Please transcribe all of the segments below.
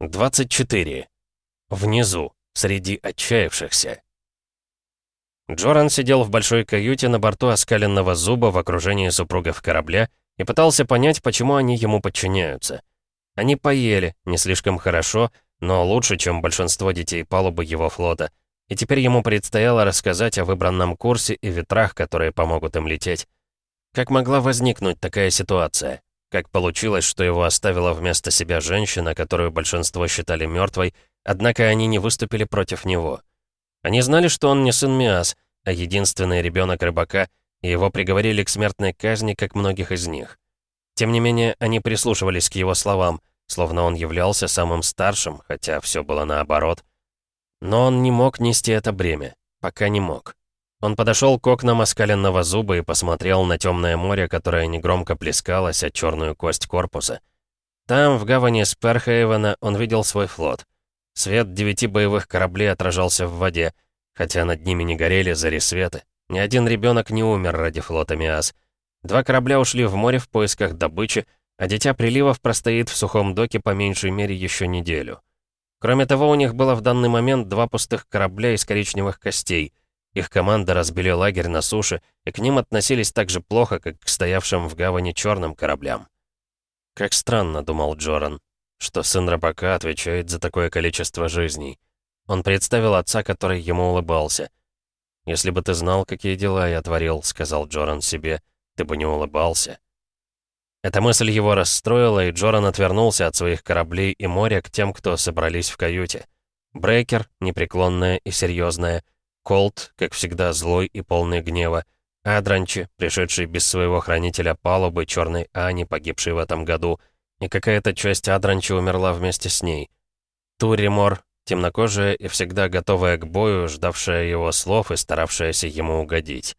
24. Внизу, среди отчаявшихся. Джоран сидел в большой каюте на борту оскаленного зуба в окружении супругов корабля и пытался понять, почему они ему подчиняются. Они поели, не слишком хорошо, но лучше, чем большинство детей палубы его флота, и теперь ему предстояло рассказать о выбранном курсе и ветрах, которые помогут им лететь. Как могла возникнуть такая ситуация? Как получилось, что его оставила вместо себя женщина, которую большинство считали мертвой, однако они не выступили против него. Они знали, что он не сын Миас, а единственный ребенок рыбака, и его приговорили к смертной казни, как многих из них. Тем не менее, они прислушивались к его словам, словно он являлся самым старшим, хотя все было наоборот. Но он не мог нести это бремя, пока не мог. Он подошел к окнам оскаленного зуба и посмотрел на темное море, которое негромко плескалось от черную кость корпуса. Там, в гавани Сперхейвена, он видел свой флот. Свет девяти боевых кораблей отражался в воде, хотя над ними не горели заресветы. Ни один ребенок не умер ради флота Миас. Два корабля ушли в море в поисках добычи, а дитя приливов простоит в сухом доке по меньшей мере еще неделю. Кроме того, у них было в данный момент два пустых корабля из коричневых костей — их команда разбили лагерь на суше, и к ним относились так же плохо, как к стоявшим в гавани черным кораблям. «Как странно», — думал Джоран, — «что сын рыбака отвечает за такое количество жизней». Он представил отца, который ему улыбался. «Если бы ты знал, какие дела я творил», — сказал Джоран себе, — «ты бы не улыбался». Эта мысль его расстроила, и Джоран отвернулся от своих кораблей и моря к тем, кто собрались в каюте. Брейкер, непреклонная и серьезная, — Колт, как всегда, злой и полный гнева, Адранчи, пришедший без своего хранителя палубы, Черной Ани, погибший в этом году, и какая-то часть Адранчи умерла вместе с ней. Туримор, темнокожая и всегда готовая к бою, ждавшая его слов и старавшаяся ему угодить.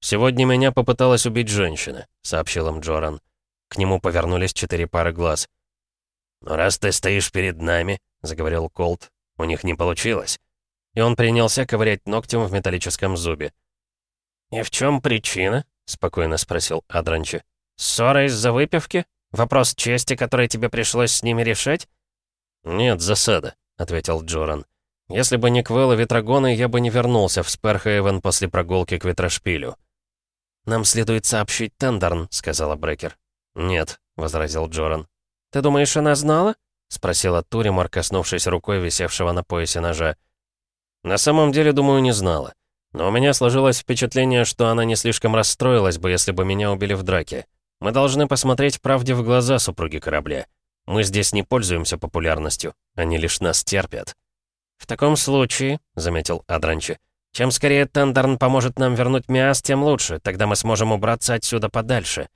«Сегодня меня попыталась убить женщина», — сообщил им Джоран. К нему повернулись четыре пары глаз. «Но раз ты стоишь перед нами», — заговорил Колт, — «у них не получилось и он принялся ковырять ногтем в металлическом зубе. «И в чем причина?» — спокойно спросил Адранчи. «Ссора из-за выпивки? Вопрос чести, который тебе пришлось с ними решать?» «Нет, засада», — ответил Джоран. «Если бы не Квелл и Ветрогоны, я бы не вернулся в Сперхаевен после прогулки к Ветрошпилю». «Нам следует сообщить Тендерн», — сказала Брекер. «Нет», — возразил Джоран. «Ты думаешь, она знала?» — спросила Туримор, коснувшись рукой висевшего на поясе ножа. На самом деле, думаю, не знала. Но у меня сложилось впечатление, что она не слишком расстроилась бы, если бы меня убили в драке. Мы должны посмотреть правде в глаза супруги корабля. Мы здесь не пользуемся популярностью, они лишь нас терпят. «В таком случае», — заметил Адранчи, — «чем скорее Тендерн поможет нам вернуть Миас, тем лучше, тогда мы сможем убраться отсюда подальше».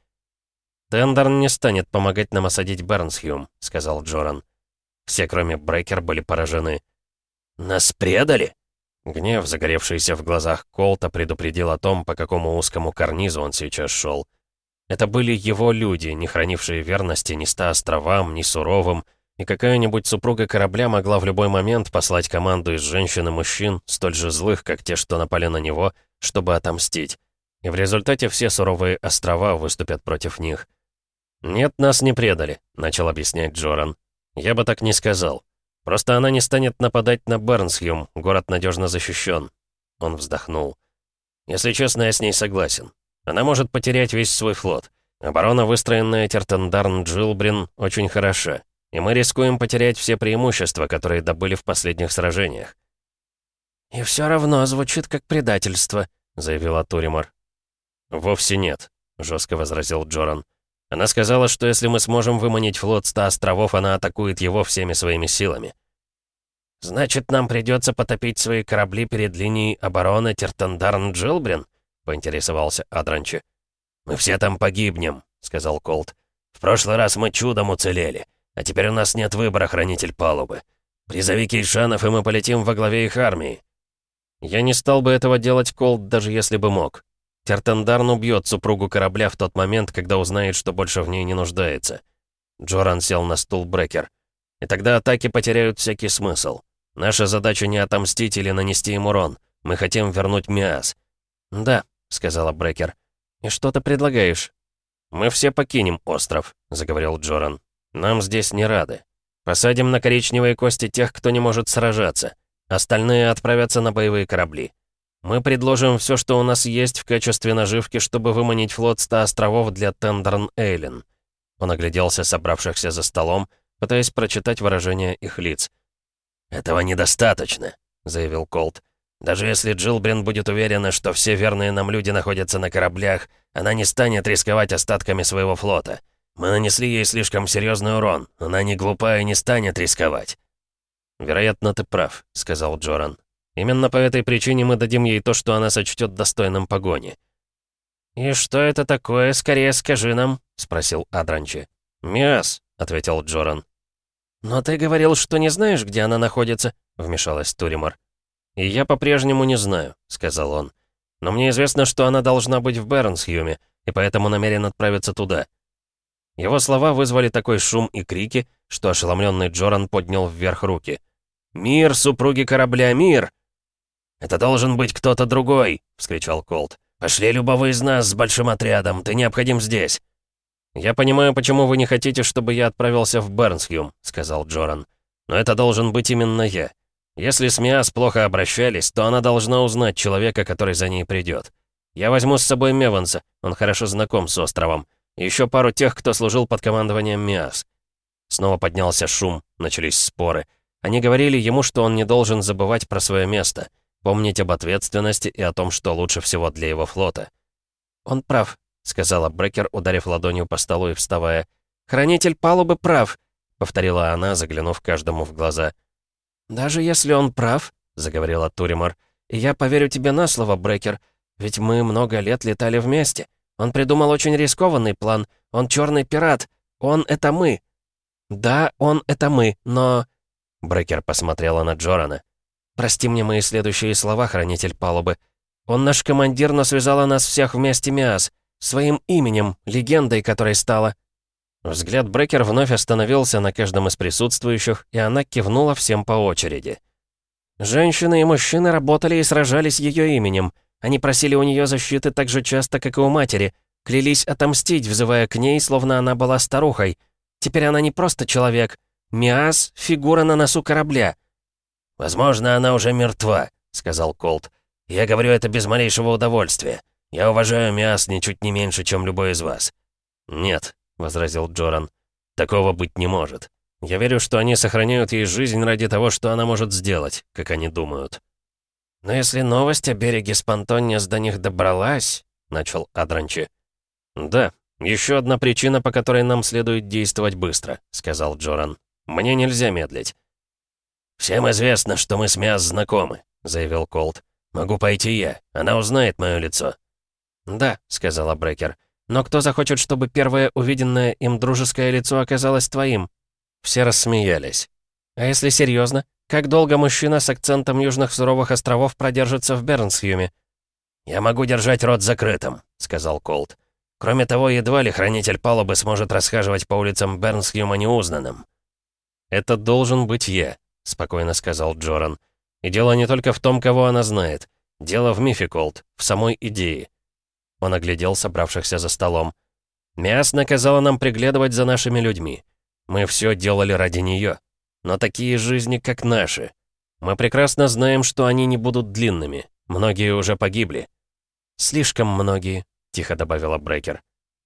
Тендерн не станет помогать нам осадить Бернсхюм, — сказал Джоран. Все, кроме Брейкер, были поражены. «Нас предали?» Гнев, загоревшийся в глазах Колта, предупредил о том, по какому узкому карнизу он сейчас шел. Это были его люди, не хранившие верности ни ста островам, ни суровым, и какая-нибудь супруга корабля могла в любой момент послать команду из женщин и мужчин, столь же злых, как те, что напали на него, чтобы отомстить. И в результате все суровые острова выступят против них. «Нет, нас не предали», — начал объяснять Джоран. «Я бы так не сказал. Просто она не станет нападать на Бернсхем, город надежно защищен. Он вздохнул. Если честно, я с ней согласен. Она может потерять весь свой флот. Оборона, выстроенная Тертендарн Джилбрин, очень хороша. И мы рискуем потерять все преимущества, которые добыли в последних сражениях. «И все равно звучит как предательство», — заявила Туримар. «Вовсе нет», — жестко возразил Джоран. Она сказала, что если мы сможем выманить флот ста островов, она атакует его всеми своими силами. «Значит, нам придется потопить свои корабли перед линией обороны Тертандарн-Джилбрин?» — поинтересовался Адранчи. «Мы все там погибнем», — сказал Колт. «В прошлый раз мы чудом уцелели, а теперь у нас нет выбора, хранитель палубы. Призови кейшанов, и мы полетим во главе их армии». «Я не стал бы этого делать, Колт, даже если бы мог. Тертендарн убьет супругу корабля в тот момент, когда узнает, что больше в ней не нуждается». Джоран сел на стул Брекер. «И тогда атаки потеряют всякий смысл. Наша задача не отомстить или нанести им урон. Мы хотим вернуть Миас». «Да», — сказала Брекер. «И что ты предлагаешь?» «Мы все покинем остров», — заговорил Джоран. «Нам здесь не рады. Посадим на коричневые кости тех, кто не может сражаться. Остальные отправятся на боевые корабли. Мы предложим все, что у нас есть в качестве наживки, чтобы выманить флот ста островов для Тендерн Эйлен». Он огляделся собравшихся за столом, пытаясь прочитать выражение их лиц — «Этого недостаточно», — заявил Колт. «Даже если Джилбрин будет уверена, что все верные нам люди находятся на кораблях, она не станет рисковать остатками своего флота. Мы нанесли ей слишком серьезный урон. Она не глупая и не станет рисковать». «Вероятно, ты прав», — сказал Джоран. «Именно по этой причине мы дадим ей то, что она сочтет достойным погони». «И что это такое, скорее скажи нам?» — спросил Адранчи. «Мяс», — ответил Джоран. «Но ты говорил, что не знаешь, где она находится», — вмешалась Туримар. «И я по-прежнему не знаю», — сказал он. «Но мне известно, что она должна быть в Бернсхьюме, и поэтому намерен отправиться туда». Его слова вызвали такой шум и крики, что ошеломленный Джоран поднял вверх руки. «Мир, супруги корабля, мир!» «Это должен быть кто-то другой!» — вскричал Колт. «Пошли любого из нас с большим отрядом, ты необходим здесь!» «Я понимаю, почему вы не хотите, чтобы я отправился в Бернсхюм», — сказал Джоран. «Но это должен быть именно я. Если с Миас плохо обращались, то она должна узнать человека, который за ней придет. Я возьму с собой Меванса, он хорошо знаком с островом, и еще пару тех, кто служил под командованием Миас». Снова поднялся шум, начались споры. Они говорили ему, что он не должен забывать про свое место, помнить об ответственности и о том, что лучше всего для его флота. «Он прав», — сказала Брекер, ударив ладонью по столу и вставая. «Хранитель палубы прав», — повторила она, заглянув каждому в глаза. «Даже если он прав», — заговорила Туримар, — «я поверю тебе на слово, Брекер, ведь мы много лет летали вместе. Он придумал очень рискованный план. Он черный пират. Он — это мы». «Да, он — это мы, но...» Брекер посмотрела на Джорана. «Прости мне мои следующие слова, хранитель палубы. Он наш командир, но связала нас всех вместе Миас. Своим именем, легендой которой стала...» Взгляд Брекер вновь остановился на каждом из присутствующих, и она кивнула всем по очереди. Женщины и мужчины работали и сражались ее именем. Они просили у нее защиты так же часто, как и у матери, клялись отомстить, взывая к ней, словно она была старухой. Теперь она не просто человек. Миас — фигура на носу корабля. «Возможно, она уже мертва», — сказал Колт. «Я говорю это без малейшего удовольствия». Я уважаю Миас ничуть не меньше, чем любой из вас». «Нет», — возразил Джоран, — «такого быть не может. Я верю, что они сохраняют ей жизнь ради того, что она может сделать, как они думают». «Но если новость о береге Спантонниас до них добралась», — начал Адранчи. «Да, еще одна причина, по которой нам следует действовать быстро», — сказал Джоран. «Мне нельзя медлить». «Всем известно, что мы с мяс знакомы», — заявил Колт. «Могу пойти я. Она узнает мое лицо». «Да», — сказала Брекер. «Но кто захочет, чтобы первое увиденное им дружеское лицо оказалось твоим?» Все рассмеялись. «А если серьезно, как долго мужчина с акцентом южных суровых островов продержится в Бернсхюме?» «Я могу держать рот закрытым», — сказал Колт. «Кроме того, едва ли хранитель палубы сможет расхаживать по улицам Бернсхюма неузнанным». «Это должен быть я», — спокойно сказал Джоран. «И дело не только в том, кого она знает. Дело в мифе, Колт, в самой идее. Он оглядел собравшихся за столом. Мяс наказала нам приглядывать за нашими людьми. Мы все делали ради нее. Но такие жизни, как наши. Мы прекрасно знаем, что они не будут длинными. Многие уже погибли». «Слишком многие», — тихо добавила Брекер.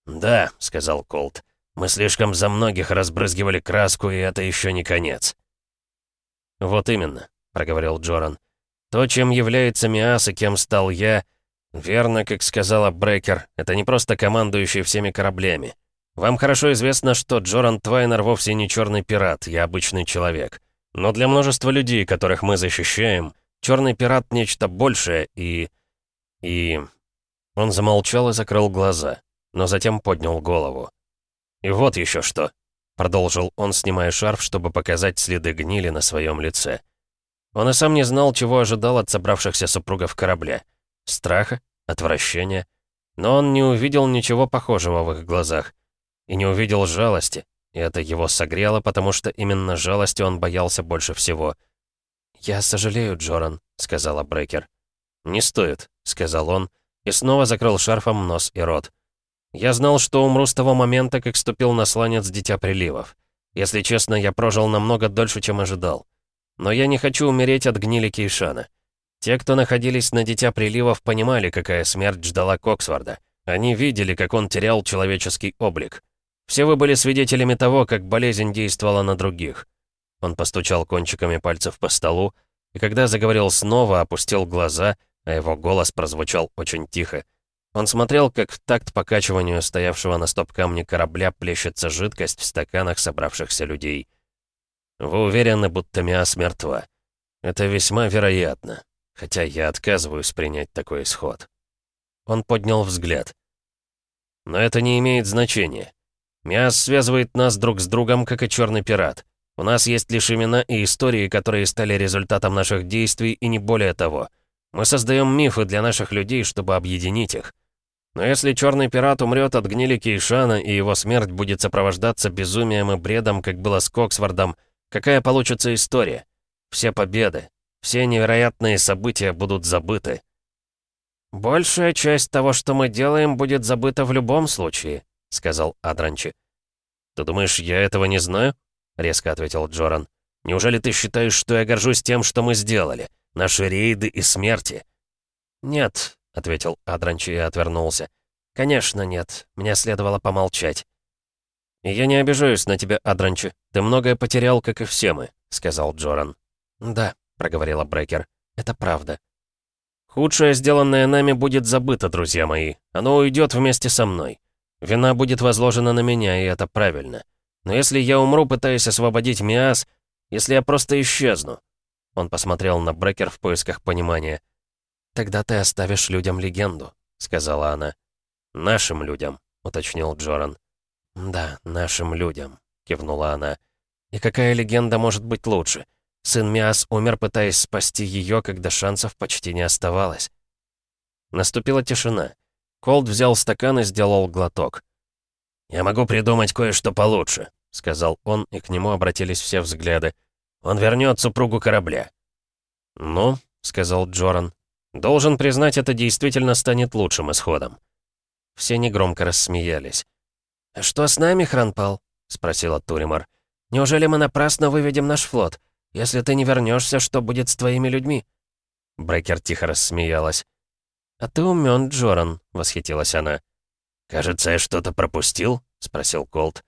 «Да», — сказал Колт. «Мы слишком за многих разбрызгивали краску, и это еще не конец». «Вот именно», — проговорил Джоран. «То, чем является Миас и кем стал я, — «Верно, как сказала Брекер, это не просто командующий всеми кораблями. Вам хорошо известно, что Джоран Твайнер вовсе не черный пират, я обычный человек. Но для множества людей, которых мы защищаем, черный пират — нечто большее и... и...» Он замолчал и закрыл глаза, но затем поднял голову. «И вот еще что», — продолжил он, снимая шарф, чтобы показать следы гнили на своем лице. Он и сам не знал, чего ожидал от собравшихся супругов корабля страха, отвращения. Но он не увидел ничего похожего в их глазах. И не увидел жалости. И это его согрело, потому что именно жалости он боялся больше всего. «Я сожалею, Джоран», — сказала Брекер. «Не стоит», — сказал он, и снова закрыл шарфом нос и рот. «Я знал, что умру с того момента, как ступил на сланец Дитя Приливов. Если честно, я прожил намного дольше, чем ожидал. Но я не хочу умереть от гнили Кейшана. Те, кто находились на Дитя Приливов, понимали, какая смерть ждала Коксворда. Они видели, как он терял человеческий облик. Все вы были свидетелями того, как болезнь действовала на других. Он постучал кончиками пальцев по столу, и когда заговорил снова, опустил глаза, а его голос прозвучал очень тихо. Он смотрел, как в такт покачиванию стоявшего на стоп-камне корабля плещется жидкость в стаканах собравшихся людей. «Вы уверены, будто Миас мертва? Это весьма вероятно», Хотя я отказываюсь принять такой исход. Он поднял взгляд. Но это не имеет значения. Миас связывает нас друг с другом, как и черный пират. У нас есть лишь имена и истории, которые стали результатом наших действий, и не более того. Мы создаем мифы для наших людей, чтобы объединить их. Но если черный пират умрет от гнили Кейшана, и его смерть будет сопровождаться безумием и бредом, как было с Коксвордом, какая получится история? Все победы, все невероятные события будут забыты. «Большая часть того, что мы делаем, будет забыта в любом случае», — сказал Адранчи. «Ты думаешь, я этого не знаю?» — резко ответил Джоран. «Неужели ты считаешь, что я горжусь тем, что мы сделали? Наши рейды и смерти?» «Нет», — ответил Адранчи и отвернулся. «Конечно нет. Мне следовало помолчать». «Я не обижаюсь на тебя, Адранчи. Ты многое потерял, как и все мы», — сказал Джоран. «Да», проговорила Брекер. «Это правда». «Худшее, сделанное нами, будет забыто, друзья мои. Оно уйдет вместе со мной. Вина будет возложена на меня, и это правильно. Но если я умру, пытаясь освободить Миас, если я просто исчезну...» Он посмотрел на Брекер в поисках понимания. «Тогда ты оставишь людям легенду», — сказала она. «Нашим людям», — уточнил Джоран. «Да, нашим людям», — кивнула она. «И какая легенда может быть лучше?» Сын Миас умер, пытаясь спасти ее, когда шансов почти не оставалось. Наступила тишина. Колд взял стакан и сделал глоток. «Я могу придумать кое-что получше», — сказал он, и к нему обратились все взгляды. «Он вернет супругу корабля». «Ну», — сказал Джоран, — «должен признать, это действительно станет лучшим исходом». Все негромко рассмеялись. «А «Что с нами, Хранпал?» — спросила Туримар. «Неужели мы напрасно выведем наш флот? Если ты не вернешься, что будет с твоими людьми?» Брекер тихо рассмеялась. «А ты умён, Джоран», — восхитилась она. «Кажется, я что-то пропустил?» — спросил Колт.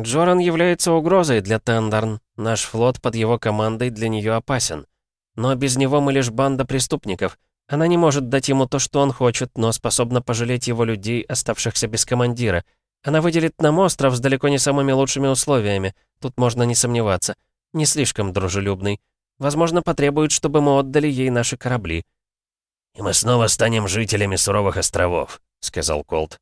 «Джоран является угрозой для Тендарн. Наш флот под его командой для нее опасен. Но без него мы лишь банда преступников. Она не может дать ему то, что он хочет, но способна пожалеть его людей, оставшихся без командира. Она выделит нам остров с далеко не самыми лучшими условиями. Тут можно не сомневаться не слишком дружелюбный. Возможно, потребует, чтобы мы отдали ей наши корабли». «И мы снова станем жителями суровых островов», — сказал Колт.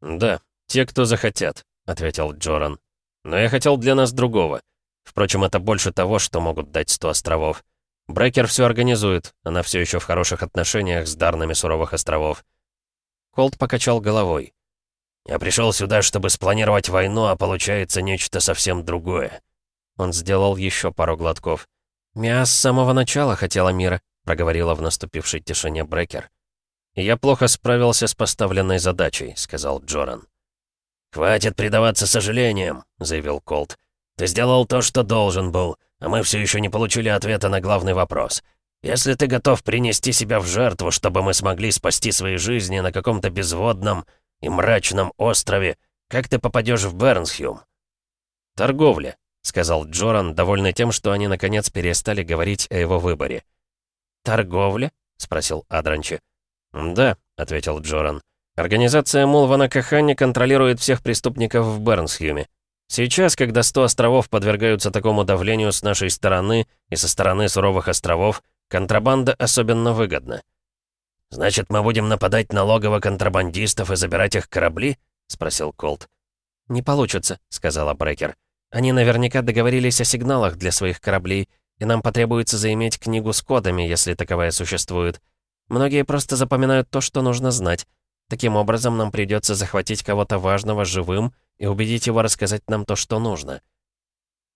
«Да, те, кто захотят», — ответил Джоран. «Но я хотел для нас другого. Впрочем, это больше того, что могут дать сто островов. Брекер все организует, она все еще в хороших отношениях с дарными суровых островов». Колт покачал головой. «Я пришел сюда, чтобы спланировать войну, а получается нечто совсем другое. Он сделал еще пару глотков. «Я с самого начала хотела мира», — проговорила в наступившей тишине Брекер. «Я плохо справился с поставленной задачей», — сказал Джоран. «Хватит предаваться сожалениям», — заявил Колт. «Ты сделал то, что должен был, а мы все еще не получили ответа на главный вопрос. Если ты готов принести себя в жертву, чтобы мы смогли спасти свои жизни на каком-то безводном и мрачном острове, как ты попадешь в Бернсхюм?» «Торговля», — сказал Джоран, довольный тем, что они наконец перестали говорить о его выборе. «Торговля?» — спросил Адранчи. «Да», — ответил Джоран. «Организация Мулвана Кахани контролирует всех преступников в Бернсхьюме. Сейчас, когда сто островов подвергаются такому давлению с нашей стороны и со стороны суровых островов, контрабанда особенно выгодна». «Значит, мы будем нападать на логово контрабандистов и забирать их корабли?» — спросил Колт. «Не получится», — сказала Брекер. Они наверняка договорились о сигналах для своих кораблей, и нам потребуется заиметь книгу с кодами, если таковая существует. Многие просто запоминают то, что нужно знать. Таким образом, нам придется захватить кого-то важного живым и убедить его рассказать нам то, что нужно.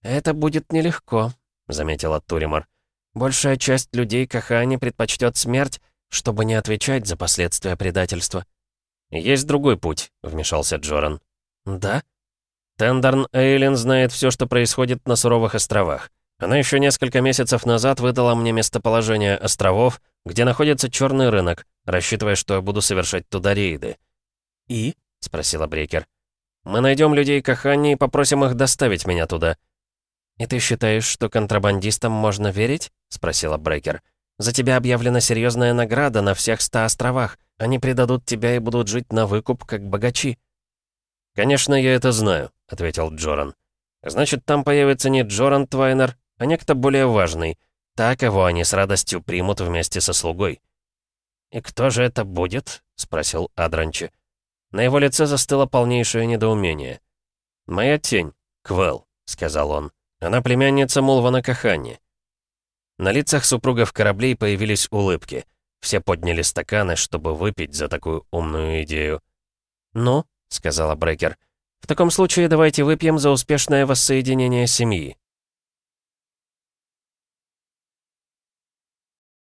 «Это будет нелегко», — заметила Туримар. «Большая часть людей Кахани предпочтет смерть, чтобы не отвечать за последствия предательства». «Есть другой путь», — вмешался Джоран. «Да?» Тендерн Эйлин знает все, что происходит на Суровых островах. Она еще несколько месяцев назад выдала мне местоположение островов, где находится черный рынок, рассчитывая, что я буду совершать туда рейды. «И?» — спросила Брекер. «Мы найдем людей Кахани и попросим их доставить меня туда». «И ты считаешь, что контрабандистам можно верить?» — спросила Брекер. «За тебя объявлена серьезная награда на всех ста островах. Они предадут тебя и будут жить на выкуп, как богачи». «Конечно, я это знаю», — ответил Джоран. «Значит, там появится не Джоран Твайнер, а некто более важный, Так его они с радостью примут вместе со слугой». «И кто же это будет?» — спросил Адранчи. На его лице застыло полнейшее недоумение. «Моя тень, Квел», — сказал он. «Она племянница Мулвана Кахани». На лицах супругов кораблей появились улыбки. Все подняли стаканы, чтобы выпить за такую умную идею. «Ну?» — сказала Брекер. «В таком случае давайте выпьем за успешное воссоединение семьи».